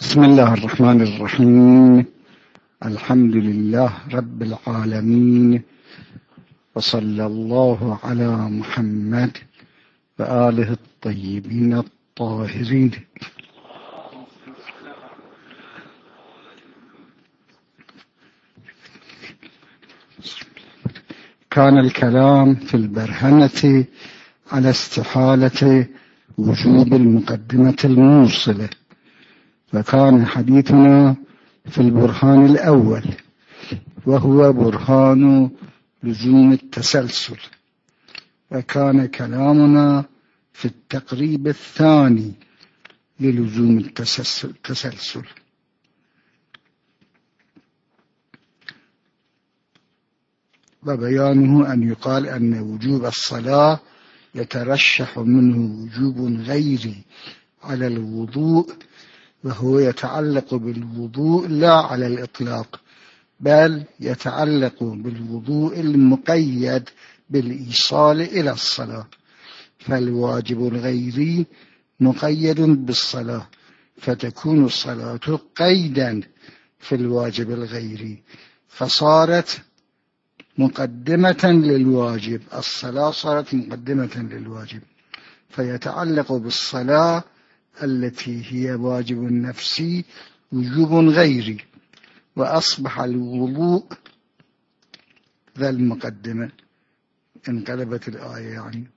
بسم الله الرحمن الرحيم. الحمد لله رب العالمين. وصلى الله على محمد وآله الطيبين الطاهرين. كان الكلام في البرهنة على استحالة وجوب المقدمة الموصلة فكان حديثنا في البرهان الأول وهو برهان لزوم التسلسل. وكان كلامنا في التقريب الثاني للزوم التسلسل وبيانه أن يقال أن وجوب الصلاة يترشح منه وجوب غيري على الوضوء وهو يتعلق بالوضوء لا على الإطلاق بل يتعلق بالوضوء المقيد بالإيصال إلى الصلاة. فالواجب الغيري مقيد بالصلاة فتكون الصلاة قيدا في الواجب الغيري فصارت مقدمة للواجب الصلاة صارت مقدمة للواجب. فيتعلق بالصلاة التي هي واجب نفسي وجوب غيري. وأصبح الوضوء ذا المقدمة. انقلبت الآية يعني.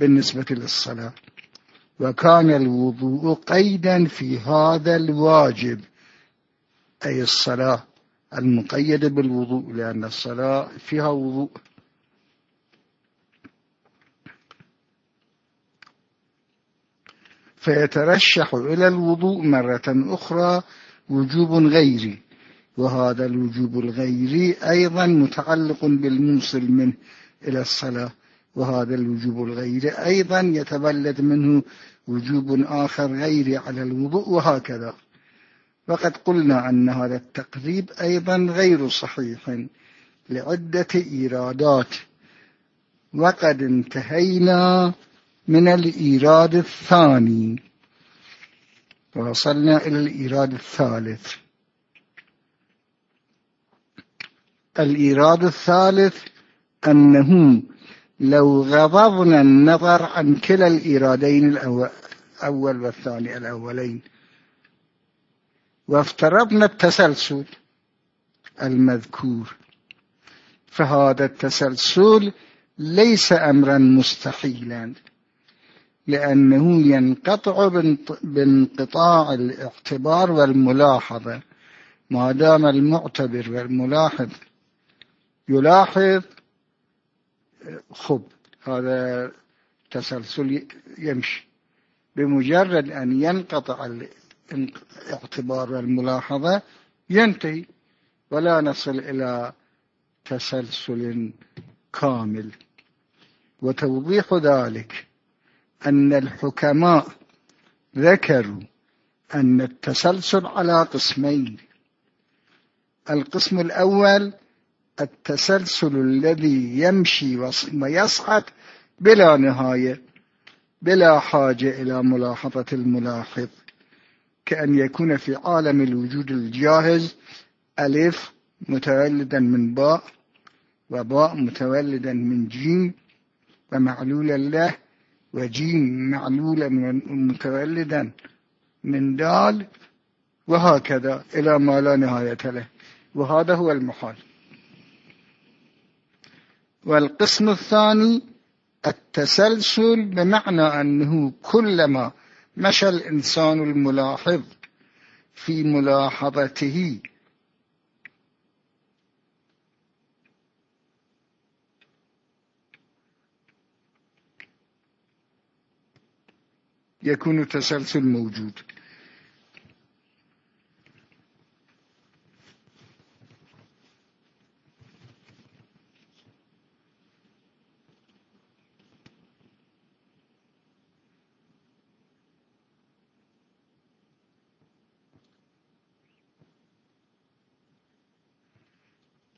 بالنسبة للصلاة. وكان الوضوء قيدا في هذا الواجب. أي الصلاة المقيدة بالوضوء لأن الصلاة فيها وضوء. فيترشح إلى الوضوء مرة أخرى وجوب غيري. وهذا الوجوب الغيري أيضا متعلق بالموصل منه إلى الصلاة. وهذا الوجوب الغيري أيضا يتولد منه وجوب آخر غيري على الوضوء وهكذا. وقد قلنا أن هذا التقريب أيضا غير صحيح لعدة إيرادات. وقد انتهينا من الإيراد الثاني. ووصلنا إلى الإيراد الثالث. الإيراد الثالث أنه لو غضضنا النظر عن كلا الإيرادين الأول والثاني الأولين وافترضنا التسلسل المذكور فهذا التسلسل ليس أمرا مستحيلا. لأنه ينقطع بانقطاع الاعتبار والملاحظة. ما دام المعتبر والملاحظ يلاحظ خب هذا تسلسل يمشي. بمجرد أن ينقطع الاعتبار والملاحظة ينتهي. ولا نصل إلى تسلسل كامل. وتوضيح ذلك أن الحكماء ذكروا أن التسلسل على قسمين. القسم الأول التسلسل الذي يمشي ويصعد بلا نهاية بلا حاجة إلى ملاحظة الملاحظ. كأن يكون في عالم الوجود الجاهز ألف متولدا من باء وباء متولدا من جيم ومعلولا له وجيم معلولا متولدا من دال وهكذا إلى ما لا نهاية له. وهذا هو المحال. والقسم الثاني التسلسل بمعنى أنه كلما مشى الإنسان الملاحظ في ملاحظته يكون تسلسل موجود.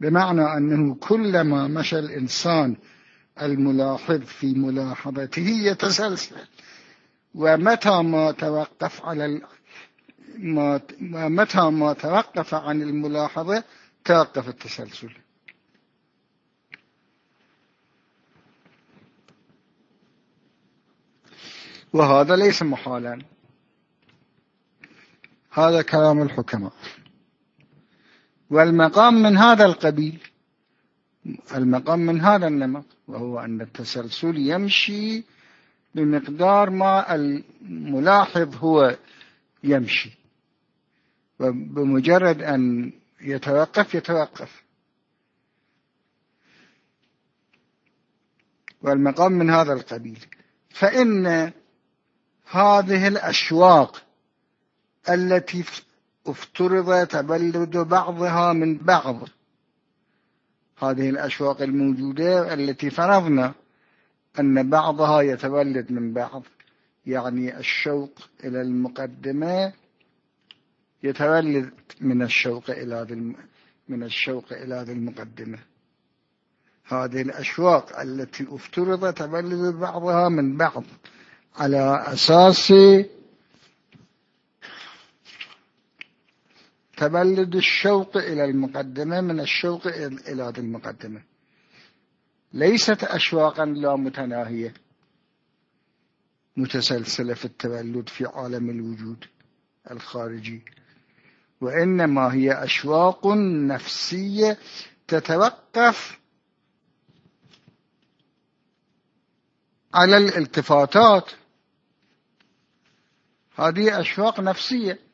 بمعنى أنه كلما مشى الإنسان الملاحظ في ملاحظته يتسلسل. ومتى ما توقف على ما متى ما توقف عن الملاحظة توقف التسلسل. وهذا ليس محالا. هذا كلام الحكماء. والمقام من هذا القبيل المقام من هذا النمط وهو أن التسلسل يمشي بمقدار ما الملاحظ هو يمشي. وبمجرد أن يتوقف يتوقف. والمقام من هذا القبيل. فإن هذه الأشواق التي افترض تبلد بعضها من بعض هذه الأشواق الموجودة التي فرضنا أن بعضها يتولد من بعض. يعني الشوق إلى المقدمة يتولد من الشوق إلى من الشوق إلى ذي المقدمة. هذه الأشواق التي افترض تولد بعضها من بعض على أساس تبلد الشوق إلى المقدمة من الشوق إلى ذي المقدمة. ليست أشواقا لا متناهية. متسلسلة في التولد في عالم الوجود الخارجي. وإنما هي أشواق نفسية تتوقف على الالتفاتات. هذه أشواق نفسية.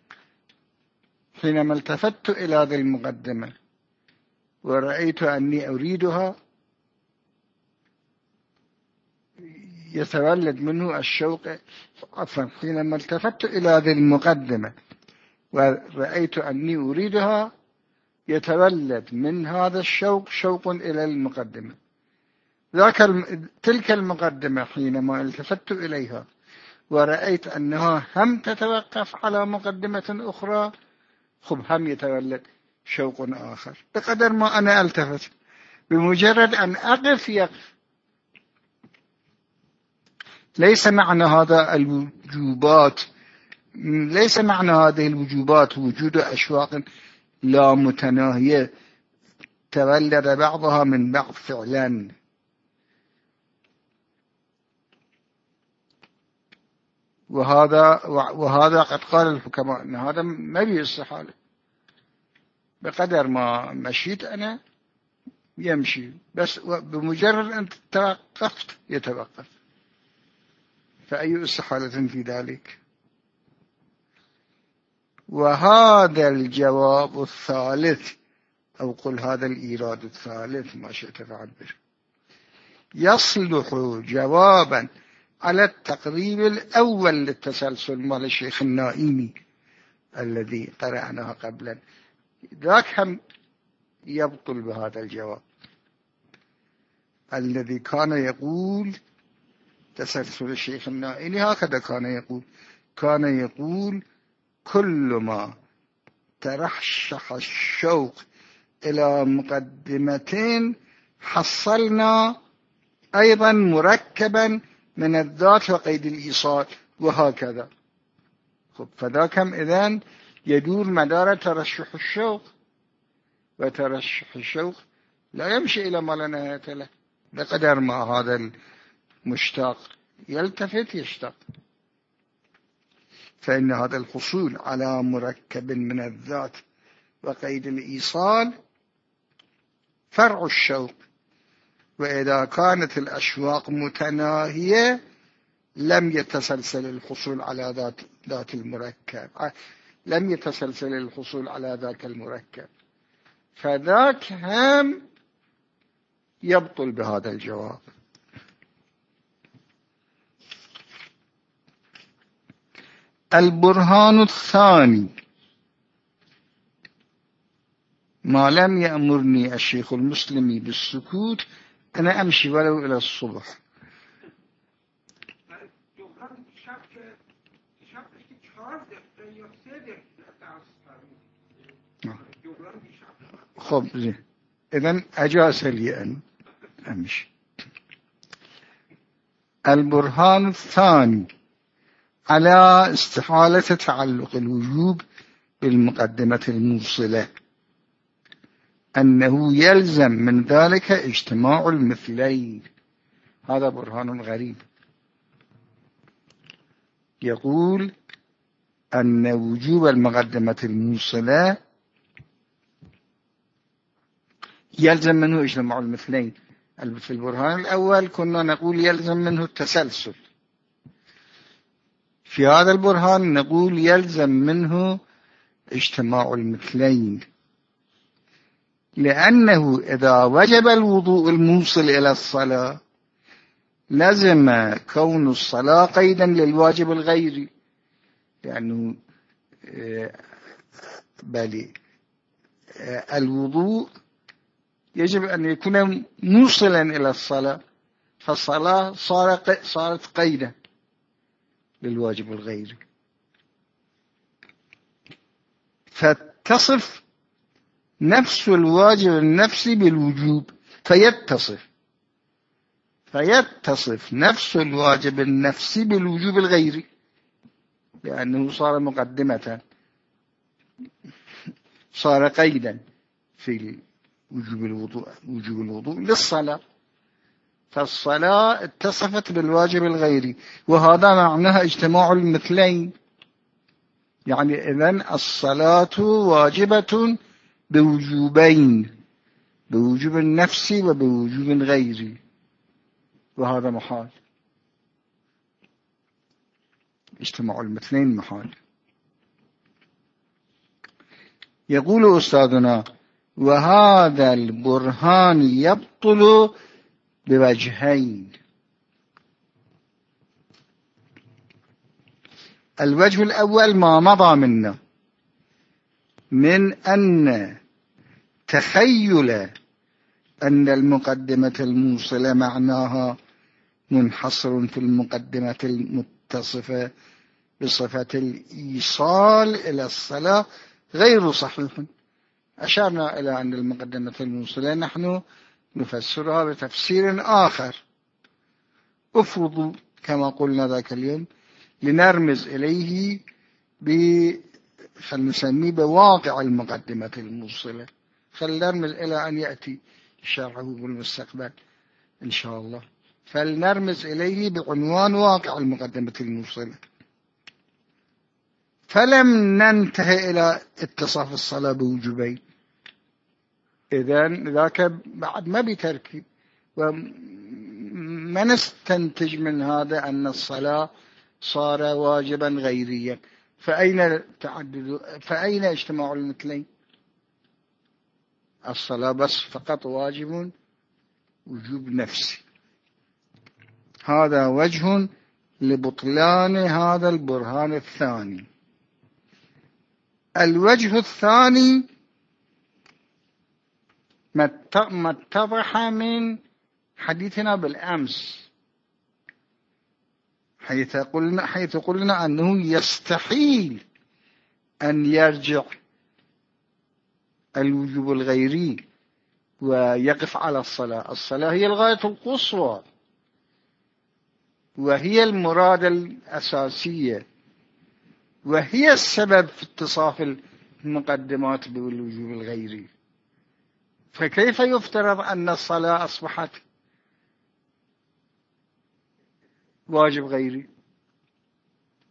حينما التفت إلى هذه المقدمة ورأيت أني أريدها يتولد منه الشوق عفوا حينما التفت إلى هذه المقدمة ورأيت أني أريدها يتولد من هذا الشوق شوق إلى المقدمة. ذاك تلك المقدمة حينما التفت إليها ورأيت أنها هم تتوقف على مقدمة أخرى خب هم يتولد شوق آخر. بقدر ما أنا ألتفت بمجرد أن أقف يقف ليس معنى هذا الوجوبات. ليس معنى هذه الوجوبات وجود أشواق لا متناهية. تولد بعضها من بعض فعلا. وهذا وهذا قد قال الحكماء إن هذا ما بيستحاله بقدر ما مشيت أنا يمشي. بس بمجرد أن توقفت يتوقف. فأي استحالة في ذلك؟ وهذا الجواب الثالث أو قل هذا الإيراد الثالث ما شئت فعبر. يصلح جوابا على التقريب الأول للتسلسل مال الشيخ النائمي الذي قرأناه قبلا. ذاك هم يبطل بهذا الجواب. الذي كان يقول تسلسل الشيخ النائمي هكذا كان يقول. كان يقول كل ما ترشح الشوق إلى مقدمتين حصلنا أيضا مركبا من الذات وقيد الإيصال وهكذا. خب فذاك إذن يدور مدار ترشح الشوق. وترشح الشوق لا يمشي إلى ما لا نهاية له بقدر ما هذا المشتاق يلتفت يشتاق. فإن هذا الحصول على مركب من الذات وقيد الإيصال فرع الشوق. وإذا كانت الأشواق متناهية لم يتسلسل الحصول على ذات, ذات المركب. لم يتسلسل الحصول على ذاك المركب. فذاك هم يبطل بهذا الجواب. البرهان الثاني. ما لم يأمرني الشيخ المسلمي بالسكوت أنا أمشي ولو إلى الصبح. خب زين. إذن أجاز لي أن أمشي. البرهان الثاني. على استحالة تعلق الوجوب بالمقدمة الموصلة. أنه يلزم من ذلك اجتماع المثلين. هذا برهان غريب. يقول أن وجوب المقدمة الموصلة يلزم منه اجتماع المثلين. في البرهان الأول كنا نقول يلزم منه التسلسل. في هذا البرهان نقول يلزم منه اجتماع المثلين. لأنه إذا وجب الوضوء الموصل إلى الصلاة لزم كون الصلاة قيدا للواجب الغيري لأنه آه، بل آه، الوضوء يجب أن يكون موصلا إلى الصلاة فالصلاة صارت قيدا. للواجب الغيري فتصف نفس الواجب النفسي بالوجوب. فيتصف. فيتصف نفس الواجب النفسي بالوجوب الغيري لأنه صار مقدمة. صار قيدا في وجوب الوضوء وجوب الوضوء للصلاة. فالصلاة اتصفت بالواجب الغيري. وهذا معناها اجتماع المثلين. يعني إذن الصلاة واجبة بوجوبين. بوجوب النفسي وبوجوب غيري وهذا محال. اجتماع المثلين محال. يقول أستاذنا وهذا البرهان يبطل بوجهين. الوجه الأول ما مضى منا من أن تخيل أن المقدمة الموصلة معناها منحصر في المقدمة المتصفة بصفة الإيصال إلى الصلاة غير صحيح. أشرنا إلى أن المقدمة الموصلة نحن نفسرها بتفسير آخر. افرضوا كما قلنا ذاك اليوم لنرمز إليه فلنسميه بواقع المقدمة الموصلة. فلنرمز إلى أن يأتي شرعه بالمستقبل إن شاء الله. فلنرمز إليه بعنوان واقع المقدمة الموصلة. فلم ننتهي إلى اتصاف الصلاة بوجوبين. إذا ذاك بعد ما بتركيب وما نستنتج من هذا أن الصلاة صار واجبا غيريا؟ فأين تعدد؟ فأين اجتماع المثلين؟ الصلاة بس فقط واجب وجوب نفسي هذا وجه لبطلان هذا البرهان الثاني. الوجه الثاني ما اتضح من حديثنا بالأمس. حيث قلنا, حيث قلنا أنه يستحيل أن يرجع الوجوب الغيري ويقف على الصلاة. الصلاة هي الغاية القصوى وهي المراد الأساسية وهي السبب في اتصاف المقدمات بالوجوب الغيري. فكيف يفترض أن الصلاة أصبحت واجب غيري؟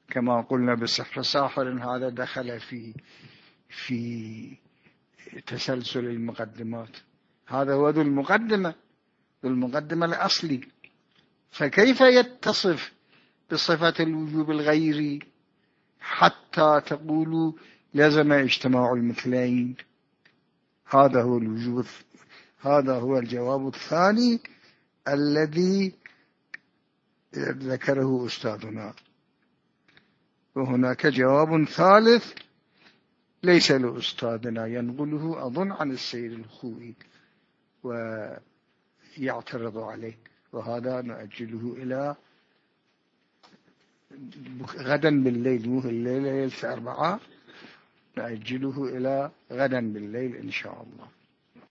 كما قلنا بسحر ساحر هذا دخل في في تسلسل المقدمات. هذا هو ذو المقدمة ذو المقدمة الأصلي. فكيف يتصف بصفة الوجوب الغيري حتى تقولوا لازم اجتماع المثلين؟ هذا هو الوجوب هذا هو الجواب الثاني الذي ذكره أستاذنا. وهناك جواب ثالث ليس لأستاذنا ينقله أظن عن السيد الخوي ويعترض عليه. وهذا نؤجله إلى غدا بالليل مو الليلة الساعة أربعة نأجله إلى غدا بالليل إن شاء الله.